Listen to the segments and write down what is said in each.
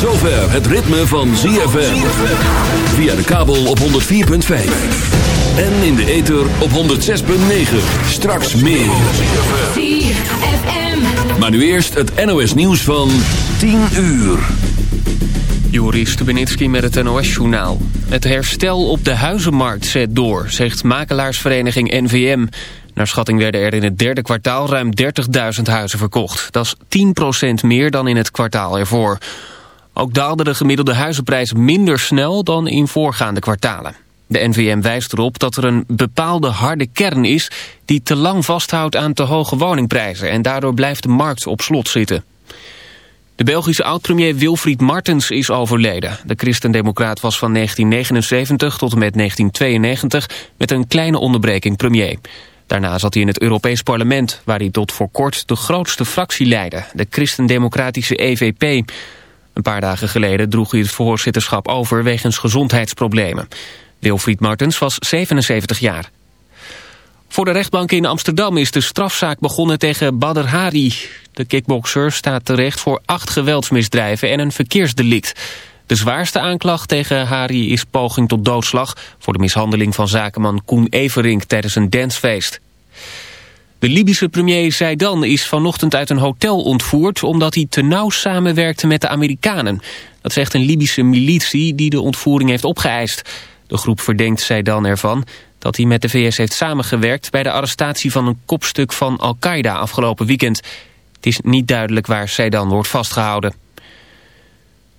zover het ritme van ZFM. Via de kabel op 104.5. En in de ether op 106.9. Straks meer. Maar nu eerst het NOS nieuws van 10 uur. Joris Stubenitski met het NOS-journaal. Het herstel op de huizenmarkt zet door, zegt makelaarsvereniging NVM. Naar schatting werden er in het derde kwartaal ruim 30.000 huizen verkocht. Dat is 10% meer dan in het kwartaal ervoor. Ook daalde de gemiddelde huizenprijs minder snel dan in voorgaande kwartalen. De NVM wijst erop dat er een bepaalde harde kern is... die te lang vasthoudt aan te hoge woningprijzen... en daardoor blijft de markt op slot zitten. De Belgische oud-premier Wilfried Martens is overleden. De christendemocraat was van 1979 tot en met 1992 met een kleine onderbreking premier. Daarna zat hij in het Europees Parlement, waar hij tot voor kort de grootste fractie leidde, de christendemocratische EVP. Een paar dagen geleden droeg hij het voorzitterschap over wegens gezondheidsproblemen. Wilfried Martens was 77 jaar. Voor de rechtbank in Amsterdam is de strafzaak begonnen tegen Badr Hari. De kickbokser staat terecht voor acht geweldsmisdrijven en een verkeersdelict. De zwaarste aanklacht tegen Hari is poging tot doodslag... voor de mishandeling van zakenman Koen Everink tijdens een dancefeest. De Libische premier Zaidan is vanochtend uit een hotel ontvoerd... omdat hij te nauw samenwerkte met de Amerikanen. Dat zegt een Libische militie die de ontvoering heeft opgeëist. De groep verdenkt Zaidan ervan dat hij met de VS heeft samengewerkt... bij de arrestatie van een kopstuk van Al-Qaeda afgelopen weekend. Het is niet duidelijk waar Zaidan wordt vastgehouden.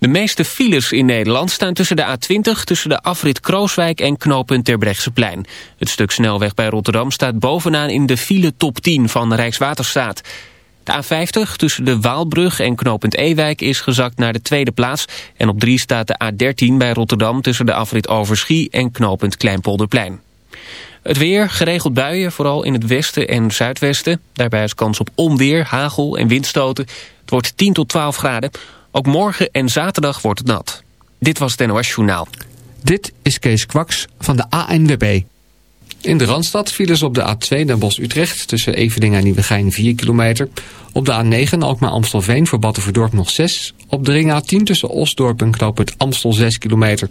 De meeste files in Nederland staan tussen de A20... tussen de afrit Krooswijk en knooppunt Terbrechtseplein. Het stuk snelweg bij Rotterdam staat bovenaan in de file top 10 van Rijkswaterstaat. De A50 tussen de Waalbrug en knooppunt Ewijk is gezakt naar de tweede plaats. En op 3 staat de A13 bij Rotterdam tussen de afrit Overschie en knooppunt Kleinpolderplein. Het weer, geregeld buien, vooral in het westen en zuidwesten. Daarbij is kans op onweer, hagel en windstoten. Het wordt 10 tot 12 graden. Ook morgen en zaterdag wordt het nat. Dit was het NOS Journaal. Dit is Kees Kwaks van de ANWB. In de Randstad vielen ze op de A2 Den Bosch-Utrecht... tussen Eveningen en Nieuwegein 4 kilometer. Op de A9 Alkmaar-Amstelveen voor Battenverdorp nog 6. Op de ring A10 tussen Osdorp en Knoop Amstel 6 kilometer.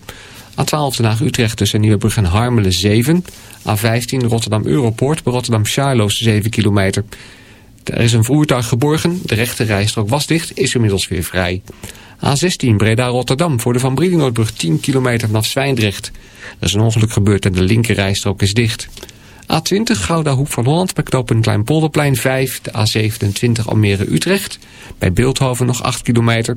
A12 Den Haag-Utrecht tussen Nieuwebrug en Harmelen 7. A15 Rotterdam-Europoort bij Rotterdam-Charloes 7 kilometer. Er is een voertuig geborgen, de rechte rijstrook was dicht, is inmiddels weer vrij. A16 Breda-Rotterdam voor de Van Brielenoordbrug 10 kilometer vanaf Zwijndrecht. Er is een ongeluk gebeurd en de linker rijstrook is dicht. A20 Gouda Hoek van Holland bij knooppunt Kleinpolderplein 5. De A27 Almere-Utrecht. Bij Beeldhoven nog 8 kilometer.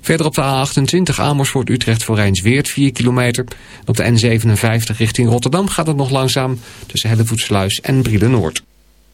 Verder op de A28 Amersfoort-Utrecht voor Rijnsweert 4 kilometer. Op de N57 richting Rotterdam gaat het nog langzaam tussen Hellevoetsluis en Brielen-Noord.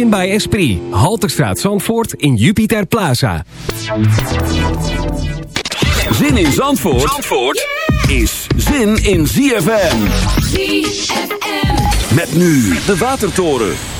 Zin bij Esprit. Halterstraat Zandvoort in Jupiter Plaza. Zin in Zandvoort, is zin in ZFM. ZFM. Met nu de Watertoren.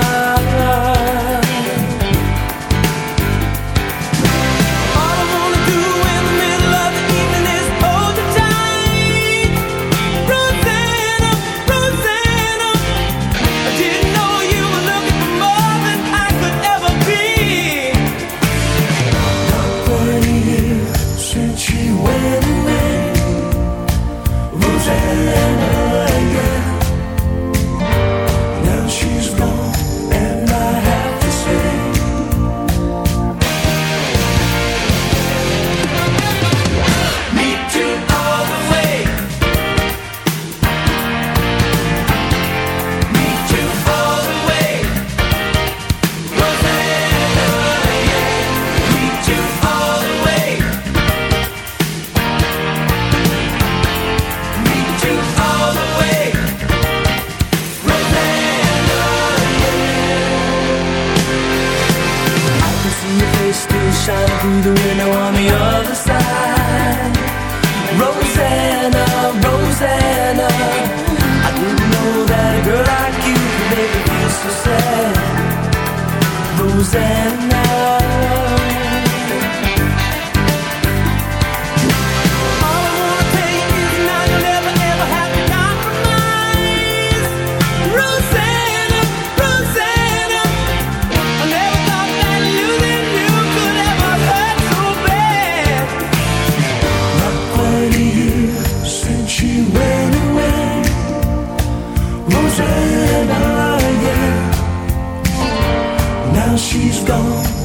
she's gone.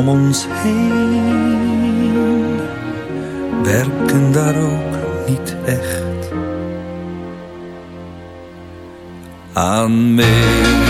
om ons heen werken daar ook niet echt aan mee.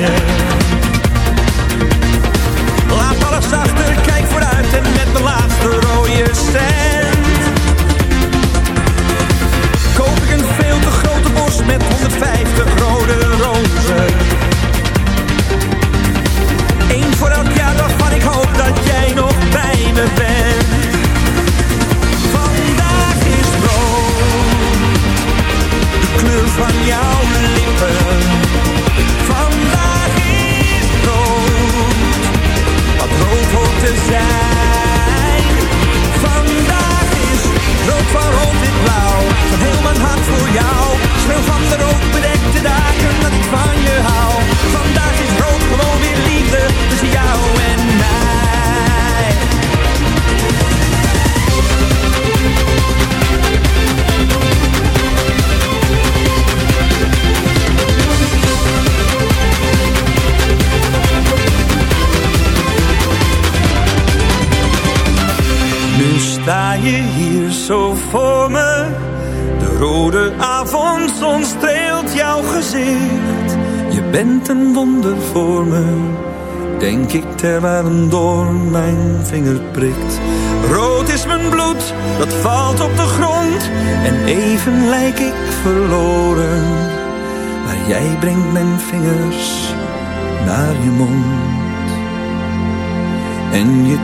yeah.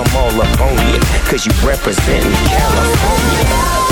I'm all up on you, cause you represent California.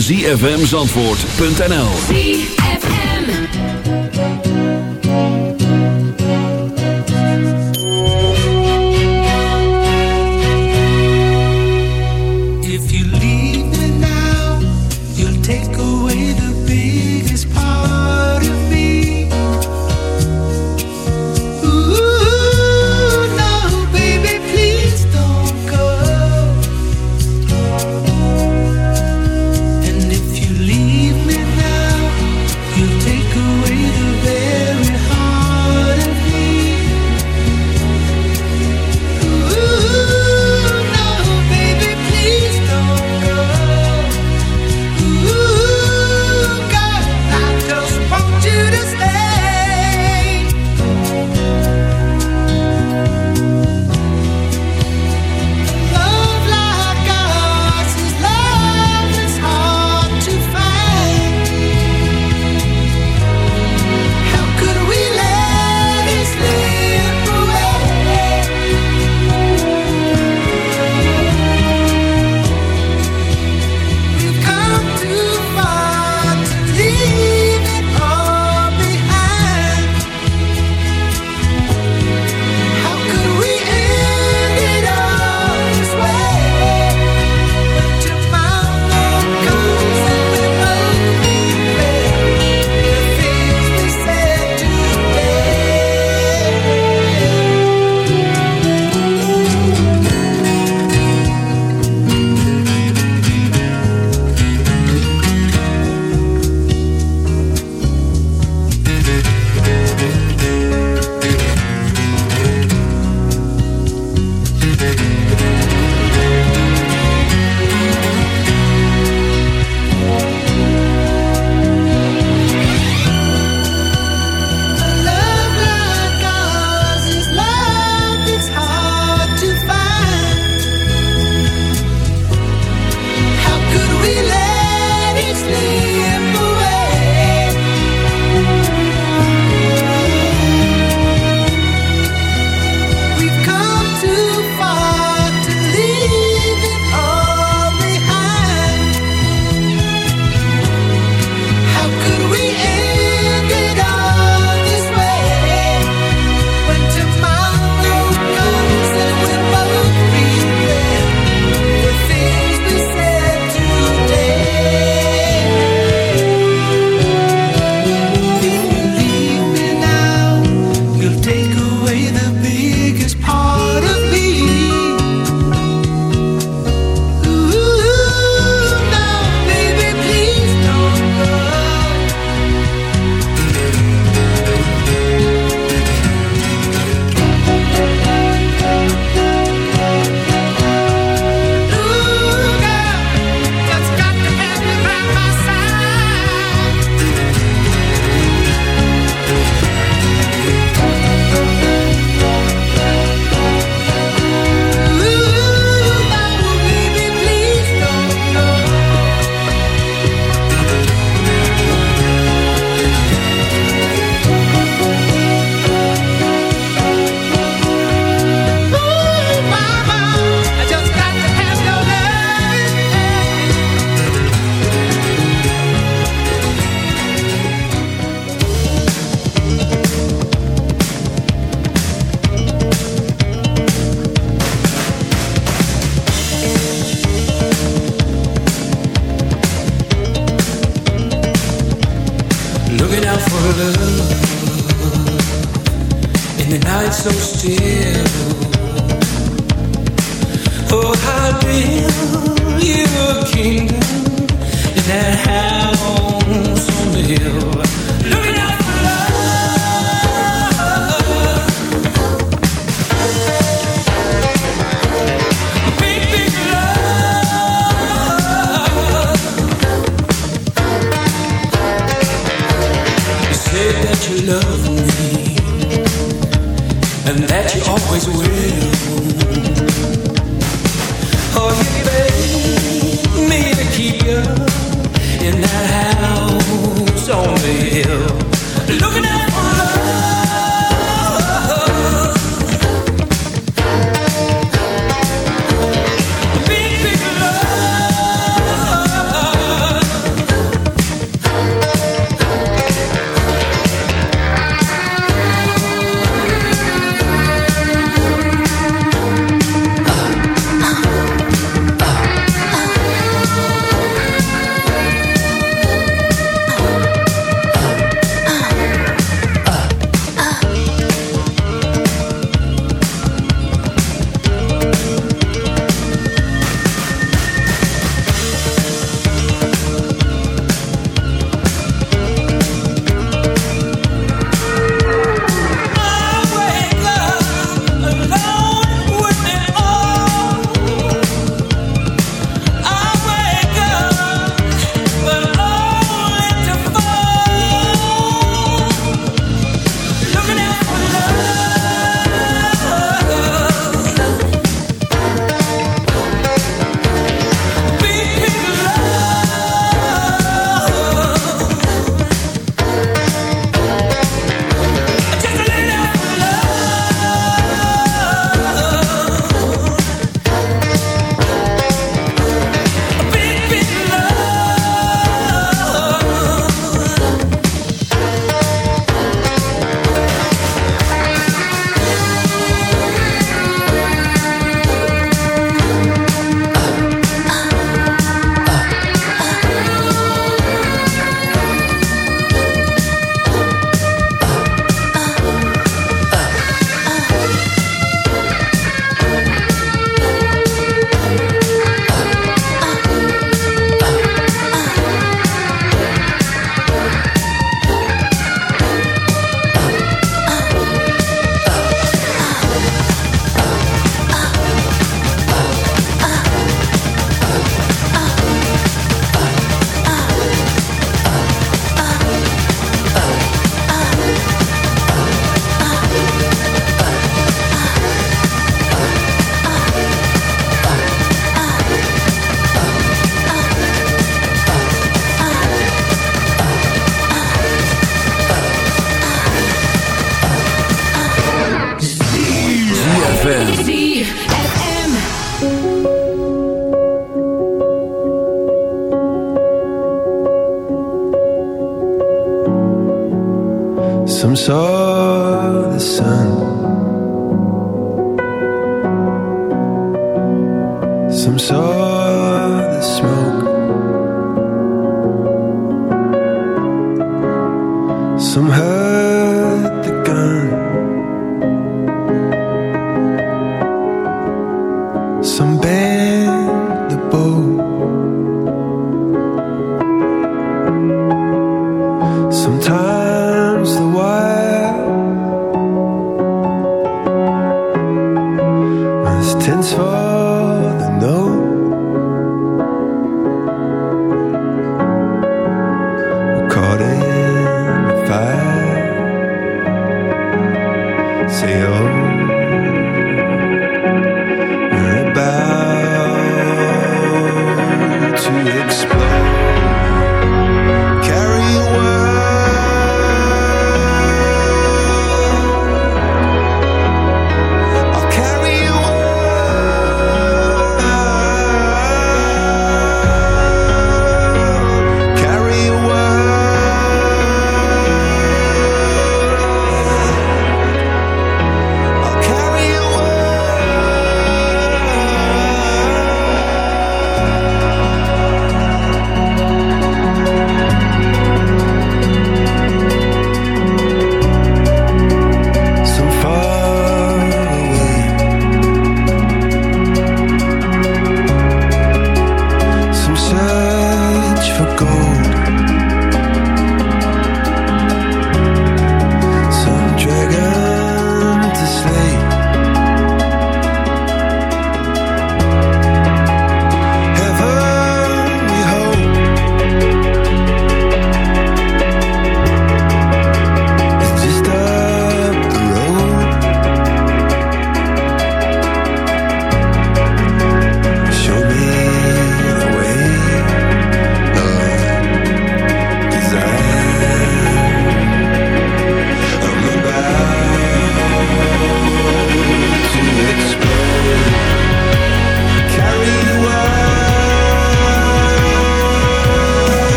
www.zfmzandvoort.nl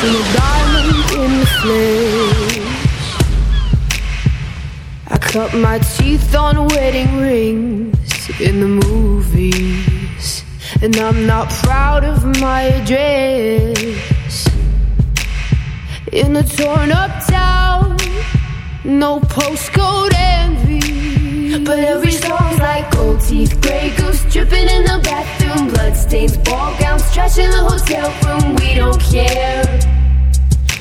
A diamond in the flesh. I cut my teeth on wedding rings in the movies, and I'm not proud of my. In torn no postcode envy, but every song's like gold teeth, gray goose dripping in the bathroom, bloodstains, ball gowns, trash in the hotel room. We don't care.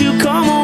You come over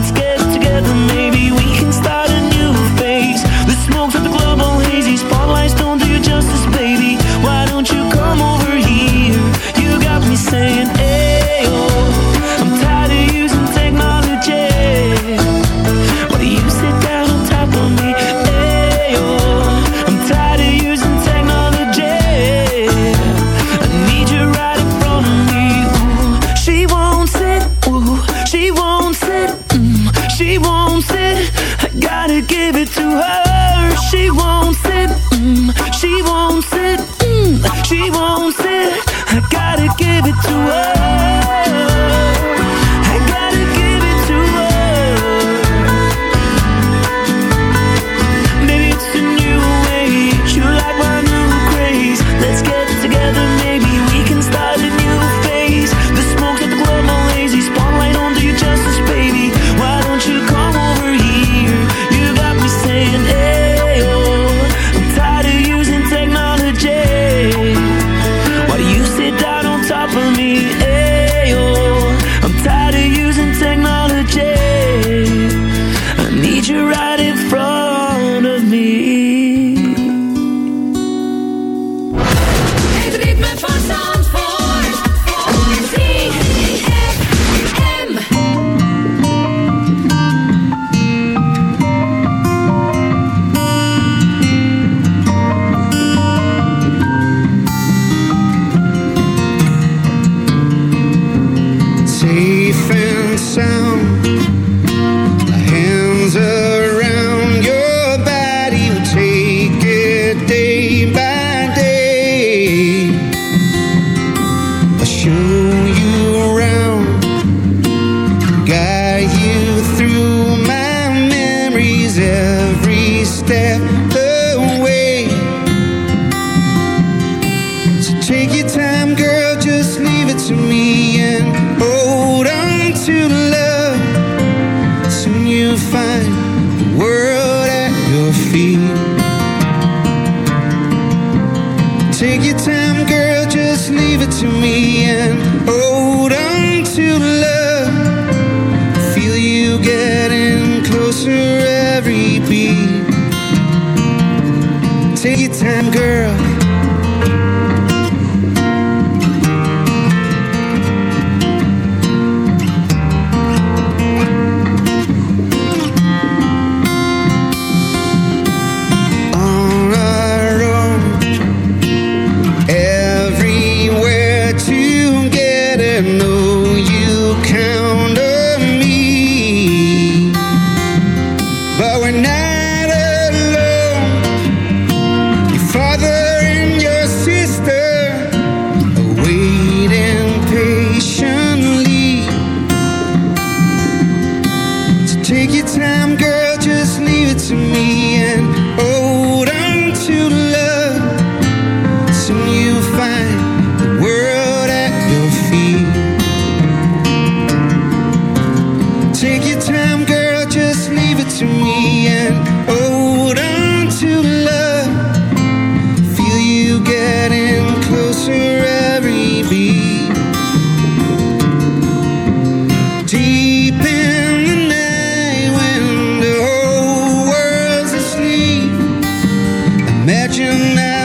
Let's get together, maybe first time girl. Imagine that